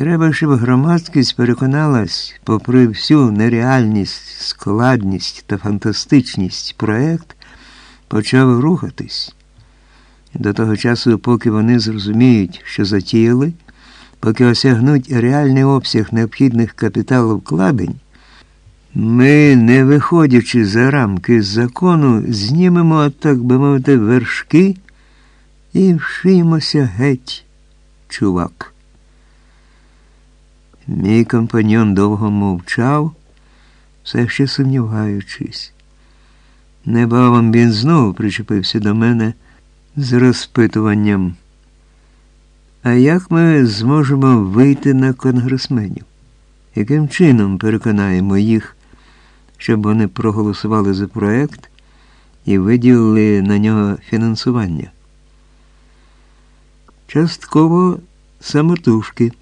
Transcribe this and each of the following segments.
Треба, щоб громадськість переконалась, попри всю нереальність, складність та фантастичність проект почав рухатись. До того часу, поки вони зрозуміють, що затіяли, поки осягнуть реальний обсяг необхідних капіталовкладень, ми, не виходячи за рамки закону, знімемо, так би мовити, вершки і вшиємося геть, чувак. Мій компаньон довго мовчав, все ще сумніваючись. Небавом він знову причепився до мене з розпитуванням. А як ми зможемо вийти на конгресменів? Яким чином переконаємо їх, щоб вони проголосували за проект і виділили на нього фінансування? Частково самотужки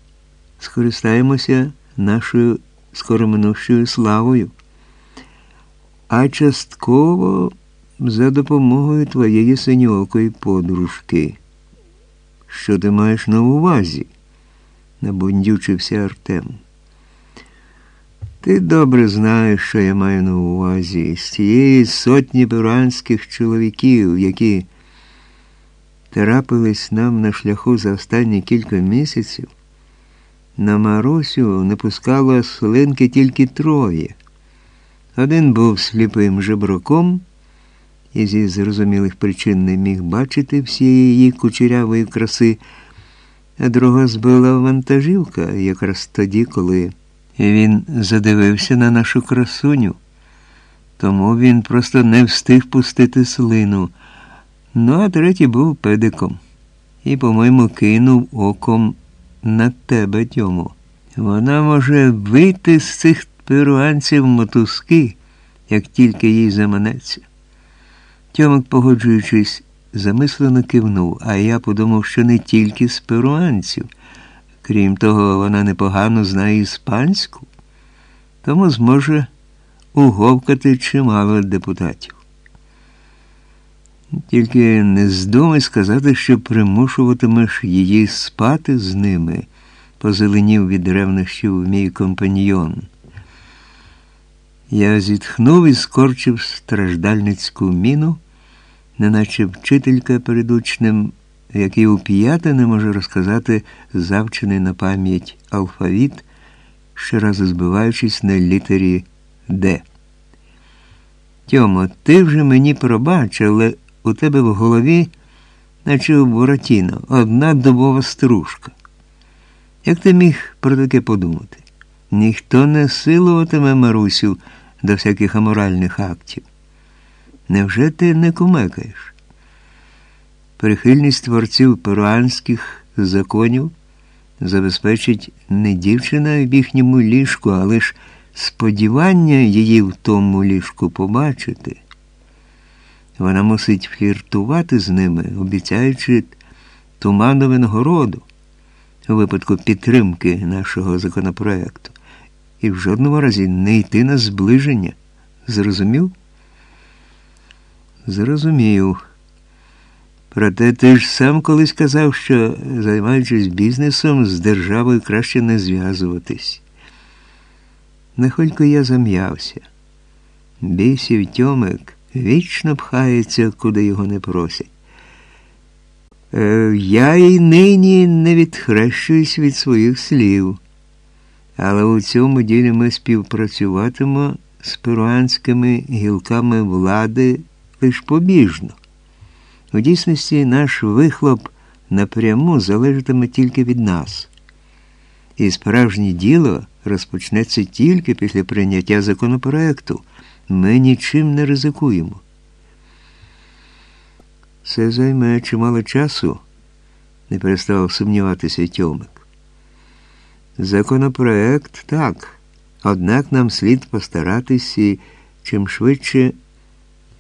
скористаємося нашою скороминущою славою, а частково за допомогою твоєї синьокої подружки. Що ти маєш на увазі? набундючився Артем. Ти добре знаєш, що я маю на увазі з тієї сотні перуанських чоловіків, які трапились нам на шляху за останні кілька місяців. На Марусю не пускало слинки тільки троє. Один був сліпим жебраком і зі зрозумілих причин не міг бачити всієї її кучерявої краси, а друга збила вантажівка якраз тоді, коли він задивився на нашу красуню. Тому він просто не встиг пустити слину. Ну, а третій був педиком і, по-моєму, кинув оком на тебе, Тьому. Вона може вийти з цих перуанців мотузки, як тільки їй заманеться. Тьомик, погоджуючись, замислено кивнув, а я подумав, що не тільки з перуанців. Крім того, вона непогано знає іспанську, тому зможе уговкати чимало депутатів. Тільки не здумай сказати, що примушуватимеш її спати з ними, позеленів від ревнощів мій компаньйон. Я зітхнув і скорчив страждальницьку міну, неначе вчителька перед учнем, який у п'яте не може розказати завчений на пам'ять алфавіт, щоразу збиваючись на літері Д. Тьомо, ти вже мені пробач, але у тебе в голові, наче у Буратіно, одна дубова стружка. Як ти міг про таке подумати? Ніхто не силуватиме Марусю до всяких аморальних актів. Невже ти не кумекаєш? Прихильність творців перуанських законів забезпечить не дівчина в їхньому ліжку, а лише сподівання її в тому ліжку побачити. Вона мусить фліртувати з ними, обіцяючи туманну винагороду у випадку підтримки нашого законопроекту, і в жодному разі не йти на зближення. Зрозумів? Зрозумів. Проте ти ж сам колись казав, що, займаючись бізнесом, з державою краще не зв'язуватись. Нахолько я зам'явся. Бісів тьомик вічно пхається, куди його не просять. Е, я й нині не відхрещуюсь від своїх слів, але у цьому ділі ми співпрацюватимо з перуанськими гілками влади лише побіжно. У дійсності наш вихлоп напряму залежатиме тільки від нас. І справжнє діло розпочнеться тільки після прийняття законопроекту. Ми нічим не ризикуємо. Це займе чимало часу, не переставав сумніватися Тьомик. Законопроект так, однак нам слід постаратися і чим швидше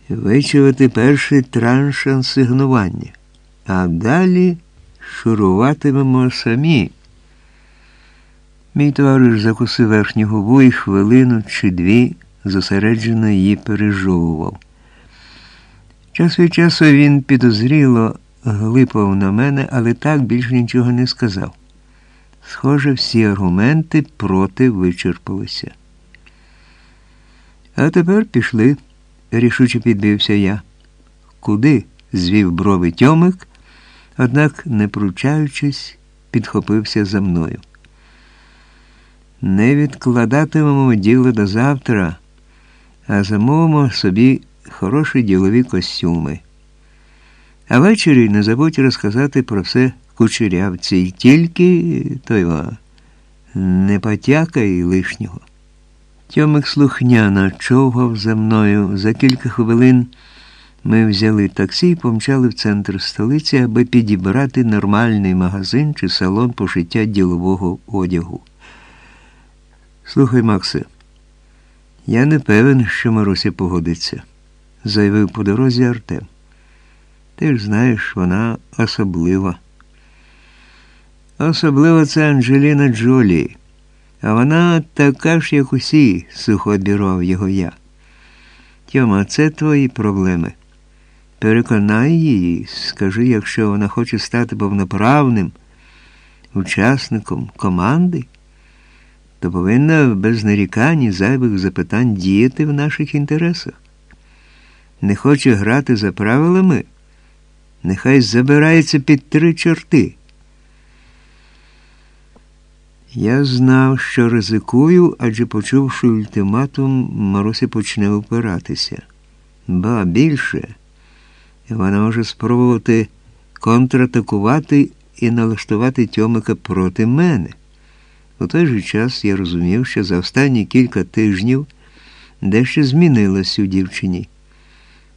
вичувати перший транш асигнування, а далі шуруватимемо самі. Мій товариш закусив верхню губу і хвилину чи дві зосереджено її пережовував. Час від часу він підозріло глипав на мене, але так більше нічого не сказав. Схоже, всі аргументи проти вичерпалися. А тепер пішли, рішуче підбився я. Куди? звів брови Тьомик, однак, не пручаючись, підхопився за мною. Не відкладатимемо діло до завтра, а замовимо собі хороші ділові костюми. А ввечері не забудь розказати про все кучерявці, тільки той не потякай лишнього. Тьомик слухняно човгав за мною. За кілька хвилин ми взяли таксі і помчали в центр столиці, аби підібрати нормальний магазин чи салон пошиття ділового одягу. Слухай, Максе, я не певен, що Маруся погодиться, заявив по дорозі Артем. Ти ж знаєш, вона особлива. Особливо це Анджеліна Джолі. А вона така ж, як усі, сухо обірвав його я. Тьома, це твої проблеми. Переконай її, скажи, якщо вона хоче стати повноправним учасником команди, то повинна без нарікань і зайвих запитань діяти в наших інтересах. Не хоче грати за правилами, нехай забирається під три чорти. Я знав, що ризикую, адже почувши ультиматум, Маруся почне опиратися. Ба більше, вона може спробувати контратакувати і налаштувати Тьомика проти мене. У той же час я розумів, що за останні кілька тижнів дещо змінилось у дівчині.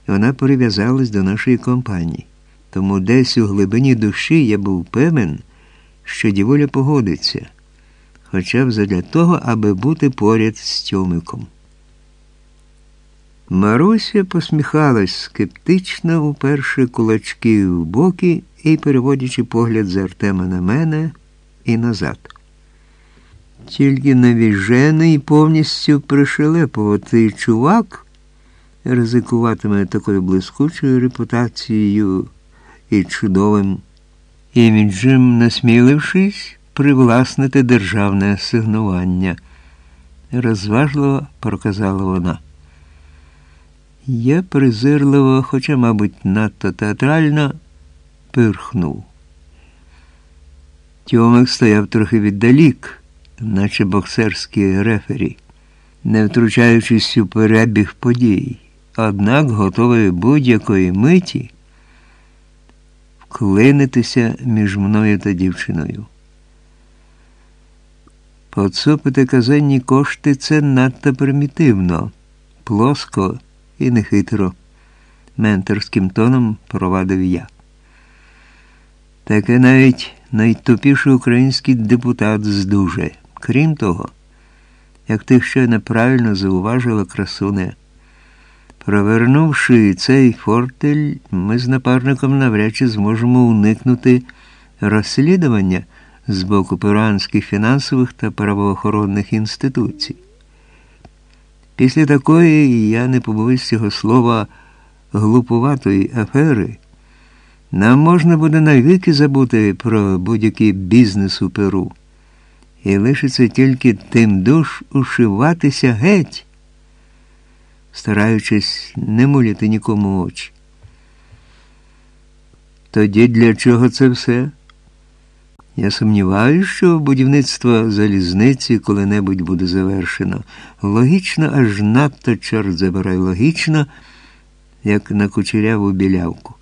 Вона прив'язалась до нашої компанії, тому десь у глибині душі я був певен, що діволя погодиться хоча б задля того, аби бути поряд з Тьомиком. Маруся посміхалась скептично, уперши кулачки в боки і переводячи погляд з Артема на мене і назад. Тільки навіжений повністю пришелепуватий чувак ризикуватиме такою блискучою репутацією і чудовим іміджем, насмілившись привласнити державне асигнування, розважливо проказала вона. Я презирливо, хоча, мабуть, надто театрально, пирхнув. Тьомик стояв трохи віддалік, наче боксерський рефері, не втручаючись у перебіг подій, однак готовий будь-якої миті вклинитися між мною та дівчиною. Поцупити казенні кошти це надто примітивно, плоско і нехитро, менторським тоном провадив я. Таке навіть найтупіший український депутат здуже. Крім того, як ти ще неправильно зауважила красуне, провернувши цей фортель, ми з напарником навряд чи зможемо уникнути розслідування з боку перуанських фінансових та правоохоронних інституцій. Після такої, я не побоюсь цього слова, глупуватої афери, нам можна буде навіки забути про будь-який бізнес у Перу. І лишиться тільки тим душ ушиватися геть, стараючись не муляти нікому очі. Тоді для чого це все? Я сумніваюся, що будівництво залізниці коли-небудь буде завершено. Логічно, аж надто чорт забирай логічно, як на кучеряву білявку.